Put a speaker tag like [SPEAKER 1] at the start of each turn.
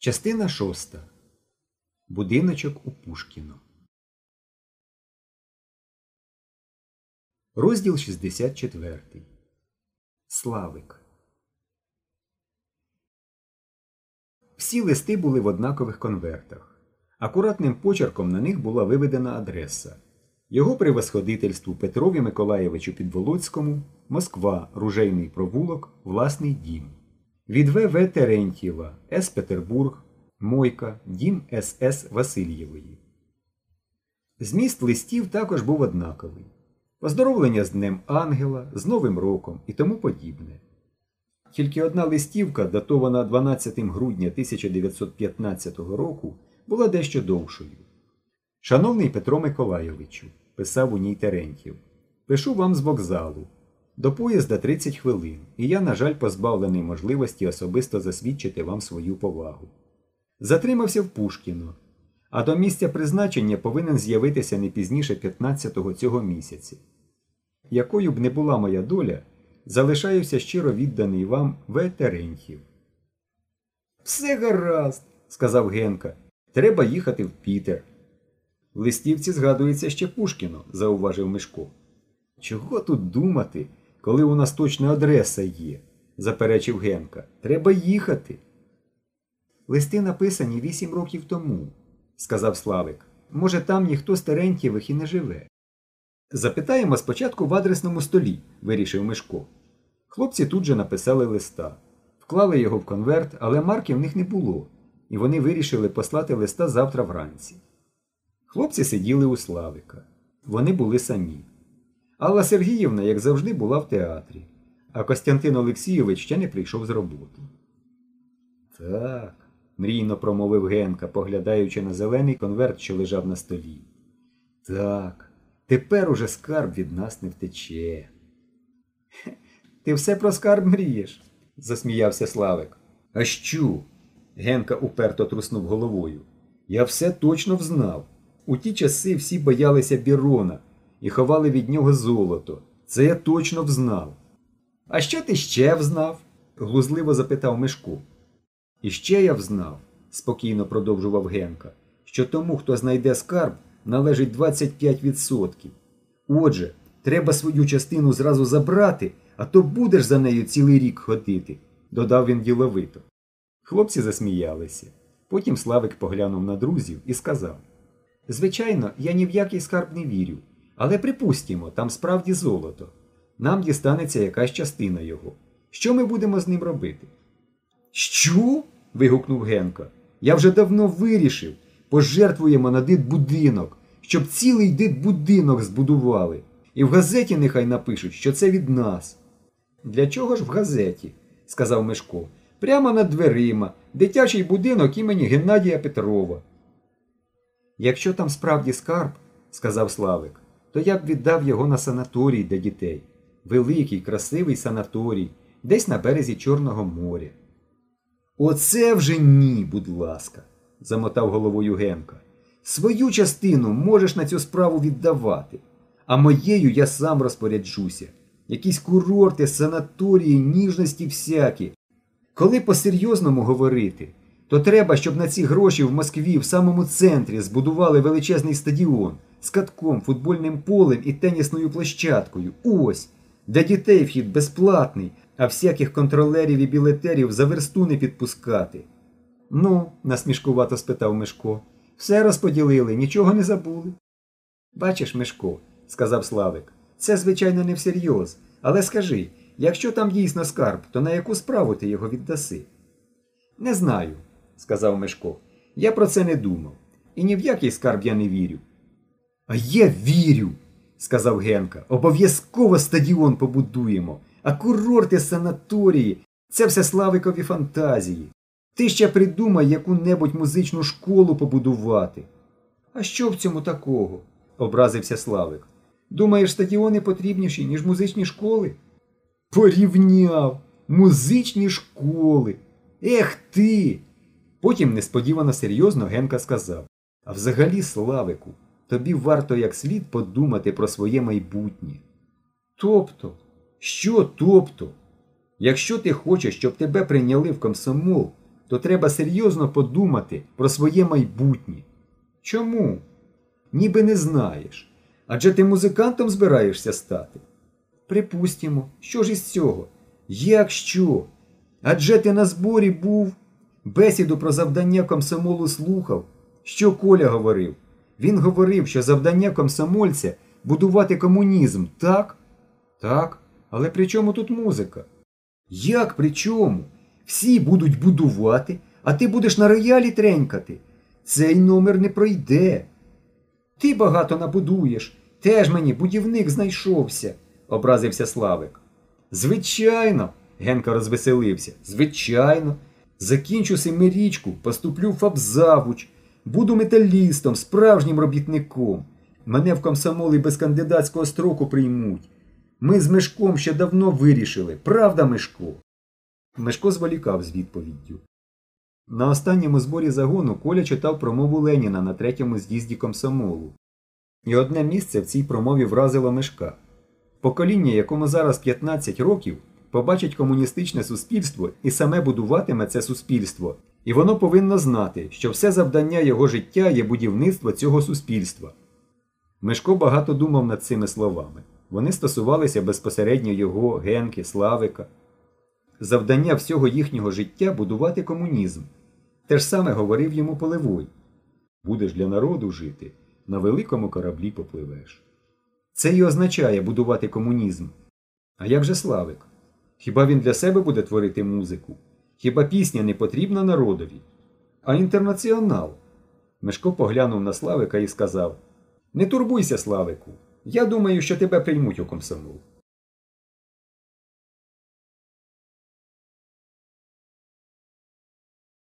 [SPEAKER 1] Частина шоста. Будиночок у Пушкіно. Розділ 64. Славик. Всі листи були в однакових конвертах. Акуратним почерком на них була виведена адреса. Його превосходительству Петрові Миколаєвичу Підволоцькому, Москва, Ружейний провулок, власний дім. Від В.В. Терентьєва, С. Петербург, Мойка, дім С.С. Васильєвої. Зміст листів також був однаковий. Поздоровлення з Днем Ангела, з Новим роком і тому подібне. Тільки одна листівка, датована 12 грудня 1915 року, була дещо довшою. Шановний Петро Миколайовичу, писав у ній Терентьєв, пишу вам з вокзалу. До поїзда 30 хвилин, і я, на жаль, позбавлений можливості особисто засвідчити вам свою повагу. Затримався в Пушкіно, а до місця призначення повинен з'явитися не пізніше 15-го цього місяця. Якою б не була моя доля, залишаюся щиро відданий вам В. Все гаразд, сказав Генка. Треба їхати в Пітер. В листівці згадується ще Пушкіно, зауважив Мишко. Чого тут думати, коли у нас точна адреса є, заперечив Генка. Треба їхати. Листи написані вісім років тому, сказав Славик. Може, там ніхто з Терентьєвих і не живе. Запитаємо спочатку в адресному столі, вирішив Мишко. Хлопці тут же написали листа. Вклали його в конверт, але марки в них не було, і вони вирішили послати листа завтра вранці. Хлопці сиділи у Славика. Вони були самі. Алла Сергіївна, як завжди, була в театрі, а Костянтин Олексійович ще не прийшов з роботи. Так, мрійно промовив Генка, поглядаючи на зелений конверт, що лежав на столі. Так, тепер уже скарб від нас не втече. Ти все про скарб мрієш? засміявся Славик. А що? Генка уперто труснув головою. Я все точно взнав. У ті часи всі боялися Бірона і ховали від нього золото. Це я точно взнав. А що ти ще взнав? глузливо запитав Мишко. І ще я взнав, спокійно продовжував Генка, що тому, хто знайде скарб, належить 25%. Отже, треба свою частину зразу забрати, а то будеш за нею цілий рік ходити, додав він діловито. Хлопці засміялися. Потім Славик поглянув на друзів і сказав Звичайно, я ні в який скарб не вірю, але припустімо, там справді золото. Нам дістанеться якась частина його. Що ми будемо з ним робити? Що? вигукнув Генко. Я вже давно вирішив. Пожертвуємо на дитбудинок, щоб цілий дитбудинок збудували. І в газеті нехай напишуть, що це від нас. Для чого ж в газеті? сказав Мишко. Прямо над дверима, дитячий будинок імені Геннадія Петрова. Якщо там справді скарб, сказав Славик, то я б віддав його на санаторій для дітей. Великий, красивий санаторій, десь на березі Чорного моря. Оце вже ні, будь ласка, замотав головою Генка. Свою частину можеш на цю справу віддавати, а моєю я сам розпоряджуся. Якісь курорти, санаторії, ніжності всякі. Коли по-серйозному говорити, то треба, щоб на ці гроші в Москві в самому центрі збудували величезний стадіон з катком, футбольним полем і тенісною площадкою. Ось, для дітей вхід безплатний, а всяких контролерів і білетерів за версту не підпускати. Ну, насмішкувато спитав Мишко. Все розподілили, нічого не забули. Бачиш, Мишко, сказав Славик, це, звичайно, не всерйоз. Але скажи, якщо там дійсно скарб, то на яку справу ти його віддаси? Не знаю, сказав Мишко. Я про це не думав. І ні в який скарб я не вірю. А я вірю, сказав Генка. Обов'язково стадіон побудуємо, а курорти санаторії це все славикові фантазії. Ти ще придумай яку-небудь музичну школу побудувати. А що в цьому такого? образився Славик. Думаєш, стадіони потрібніші, ніж музичні школи? Порівняв музичні школи. Ех ти. Потім несподівано серйозно Генка сказав А взагалі, Славику, тобі варто як слід подумати про своє майбутнє. Тобто, що тобто? Якщо ти хочеш, щоб тебе прийняли в комсомол, то треба серйозно подумати про своє майбутнє. Чому? Ніби не знаєш. Адже ти музикантом збираєшся стати. Припустімо, що ж із цього? Як що? Адже ти на зборі був, бесіду про завдання комсомолу слухав. Що Коля говорив? Він говорив, що завдання комсомольця будувати комунізм, так? Так, але при чому тут музика? Як при чому? Всі будуть будувати, а ти будеш на роялі тренькати. Цей номер не пройде. Ти багато набудуєш. Теж мені будівник знайшовся, образився Славик. Звичайно, Генка розвеселився. Звичайно. Закінчу семирічку, поступлю в фабзавуч, буду металістом, справжнім робітником. Мене в комсомолі без кандидатського строку приймуть. Ми з Мешком ще давно вирішили, правда, Мешко? Мешко зволікав з відповіддю. На останньому зборі загону Коля читав промову Леніна на третьому з'їзді комсомолу. І одне місце в цій промові вразило Мешка. Покоління, якому зараз 15 років, побачить комуністичне суспільство і саме будуватиме це суспільство, і воно повинно знати, що все завдання його життя є будівництво цього суспільства. Мешко багато думав над цими словами. Вони стосувалися безпосередньо його, Генки, Славика. Завдання всього їхнього життя будувати комунізм. Те ж саме говорив йому Полевой. Будеш для народу жити, на великому кораблі попливеш. Це і означає будувати комунізм. А як же Славик? Хіба він для себе буде творити музику? Хіба пісня не потрібна народові? А інтернаціонал? Мешко поглянув на Славика і сказав: Не турбуйся, Славику. Я думаю, що тебе приймуть у комсомол.